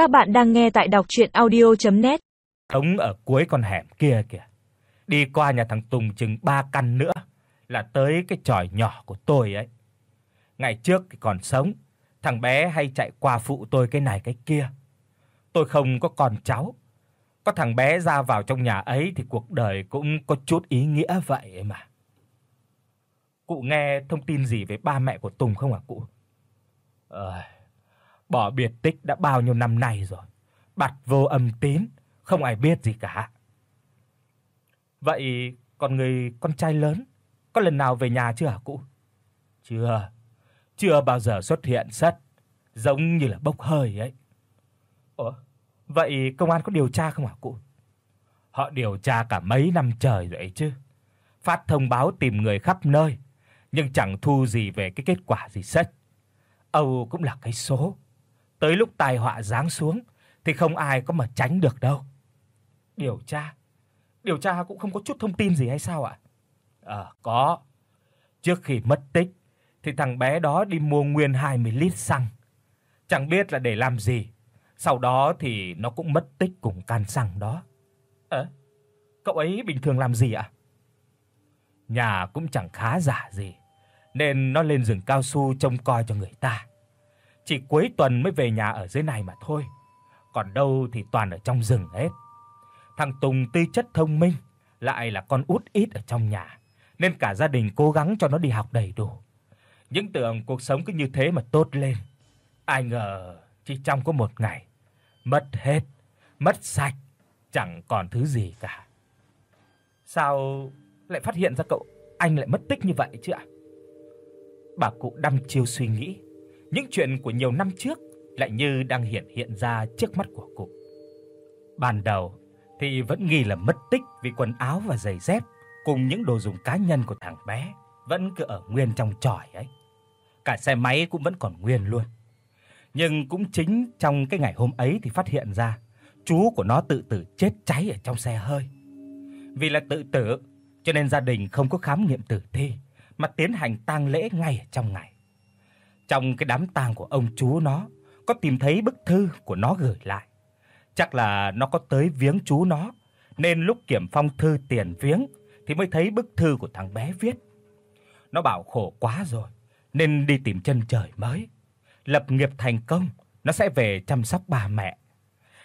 Các bạn đang nghe tại đọc docchuyenaudio.net. Sống ở cuối con hẻm kia kìa. Đi qua nhà thằng Tùng chừng 3 căn nữa là tới cái chòi nhỏ của tôi ấy. Ngày trước thì còn sống, thằng bé hay chạy qua phụ tôi cái này cái kia. Tôi không có con cháu. Có thằng bé ra vào trong nhà ấy thì cuộc đời cũng có chút ý nghĩa vậy mà. Cụ nghe thông tin gì về ba mẹ của Tùng không ạ cụ? Ờ, bỏ biệt tích đã bao nhiêu năm nay rồi. Bặt vô âm tín, không ai biết gì cả. Vậy còn người con trai lớn có lần nào về nhà chưa hả cụ? Chưa. Chưa bao giờ xuất hiện sất, giống như là bốc hơi ấy. Ủa, vậy công an có điều tra không hả cụ? Họ điều tra cả mấy năm trời rồi ấy chứ. Phát thông báo tìm người khắp nơi, nhưng chẳng thu gì về cái kết quả gì sất. Âu cũng là cái số. Tới lúc tai họa giáng xuống thì không ai có mà tránh được đâu. Điều tra? Điều tra cũng không có chút thông tin gì hay sao ạ? Ờ có. Trước khi mất tích thì thằng bé đó đi mua nguyên 20 lít xăng. Chẳng biết là để làm gì. Sau đó thì nó cũng mất tích cùng can xăng đó. Ơ, cậu ấy bình thường làm gì ạ? Nhà cũng chẳng khá giả gì, nên nó lên rừng cao su trông coi cho người ta. Chỉ cuối tuần mới về nhà ở dưới này mà thôi. Còn đâu thì toàn ở trong rừng hết. Thằng Tùng tuy chất thông minh, lại là con út ít ở trong nhà, nên cả gia đình cố gắng cho nó đi học đầy đủ. Những tưởng cuộc sống cứ như thế mà tốt lên. Ai ngờ chỉ trong có một ngày mất hết, mất sạch, chẳng còn thứ gì cả. Sao lại phát hiện ra cậu anh lại mất tích như vậy chứ ạ? Bà cụ đăm chiêu suy nghĩ, những chuyện của nhiều năm trước lại như đang hiện hiện ra trước mắt của cụ. Ban đầu thì vẫn nghi là mất tích vì quần áo và giày dép cùng những đồ dùng cá nhân của thằng bé vẫn cứ ở nguyên trong chòi ấy. Cả xe máy cũng vẫn còn nguyên luôn. Nhưng cũng chính trong cái ngày hôm ấy thì phát hiện ra chú của nó tự tử chết cháy ở trong xe hơi. Vì là tự tử, cho nên gia đình không có khám nghiệm tử thi mà tiến hành tang lễ ngay ở trong ngày. Trong cái đám tang của ông chú nó có tìm thấy bức thư của nó gửi lại. Chắc là nó có tới viếng chú nó, nên lúc kiểm phong thư tiền viếng thì mới thấy bức thư của thằng bé viết. Nó bảo khổ quá rồi nên đi tìm chân trời mới. Lập nghiệp thành công, nó sẽ về chăm sóc bà mẹ.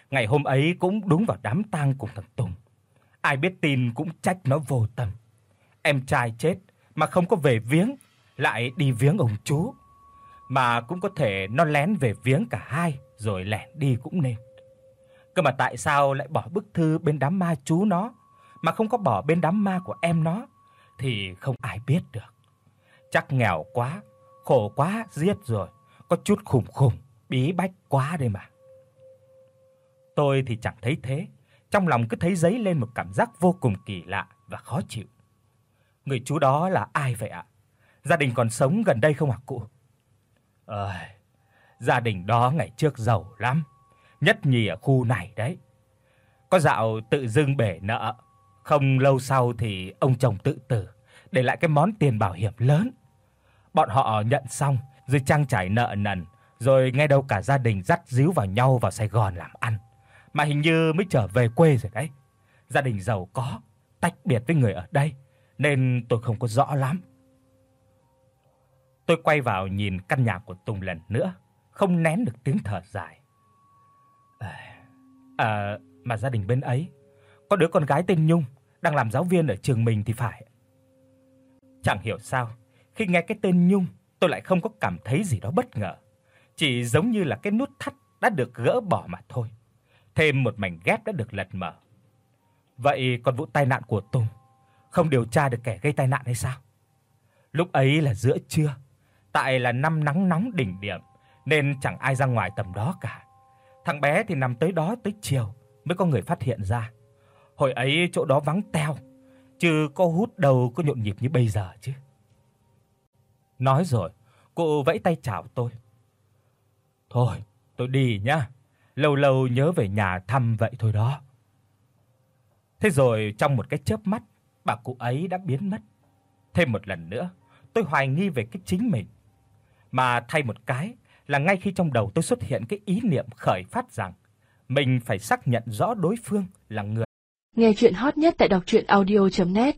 Ngày hôm ấy cũng đúng vào đám tang cùng thằng Tùng. Ai biết tin cũng trách nó vô tâm. Em trai chết mà không có về viếng, lại đi viếng ông chú. Mà cũng có thể nó lén về viếng cả hai rồi lẻn đi cũng nên. Cơ mà tại sao lại bỏ bức thư bên đám ma chú nó mà không có bỏ bên đám ma của em nó thì không ai biết được. Chắc nghèo quá, khổ quá giết rồi, có chút khủng khủng, bí bách quá đây mà. Tôi thì chẳng thấy thế, trong lòng cứ thấy dấy lên một cảm giác vô cùng kỳ lạ và khó chịu. Người chú đó là ai vậy ạ? Gia đình còn sống gần đây không ạ cụ? Ơi, gia đình đó ngày trước giàu lắm, nhất nhì ở khu này đấy. Có dạo tự dưng bể nợ, không lâu sau thì ông chồng tự tử, để lại cái món tiền bảo hiểm lớn. Bọn họ nhận xong rồi trang trải nợ nần, rồi ngay đâu cả gia đình dắt díu vào nhau vào Sài Gòn làm ăn, mà hình như mới trở về quê rồi đấy. Gia đình giàu có, tách biệt với người ở đây, nên tôi không có rõ lắm. Tôi quay vào nhìn căn nhà của Tùng lần nữa, không nén được tiếng thở dài. À, à mà gia đình bên ấy có đứa con gái tên Nhung đang làm giáo viên ở trường mình thì phải. Chẳng hiểu sao, khi nghe cái tên Nhung, tôi lại không có cảm thấy gì đó bất ngờ, chỉ giống như là cái nút thắt đã được gỡ bỏ mà thôi. Thêm một mảnh ghép đã được lật mở. Vậy còn vụ tai nạn của Tùng, không điều tra được kẻ gây tai nạn hay sao? Lúc ấy là giữa trưa, tại là năm nắng nóng đỉnh điểm nên chẳng ai ra ngoài tầm đó cả. Thằng bé thì nằm tới đó tới chiều mới có người phát hiện ra. Hồi ấy chỗ đó vắng teo, chứ có hút đầu có nhộn nhịp như bây giờ chứ. Nói rồi, cô vẫy tay chào tôi. Thôi, tôi đi nhá. Lâu lâu nhớ về nhà thăm vậy thôi đó. Thế rồi trong một cái chớp mắt, bà cụ ấy đã biến mất. Thêm một lần nữa, tôi hoài nghi về cái chính mình mà thay một cái là ngay khi trong đầu tôi xuất hiện cái ý niệm khởi phát rằng mình phải xác nhận rõ đối phương là người. Nghe truyện hot nhất tại doctruyenaudio.net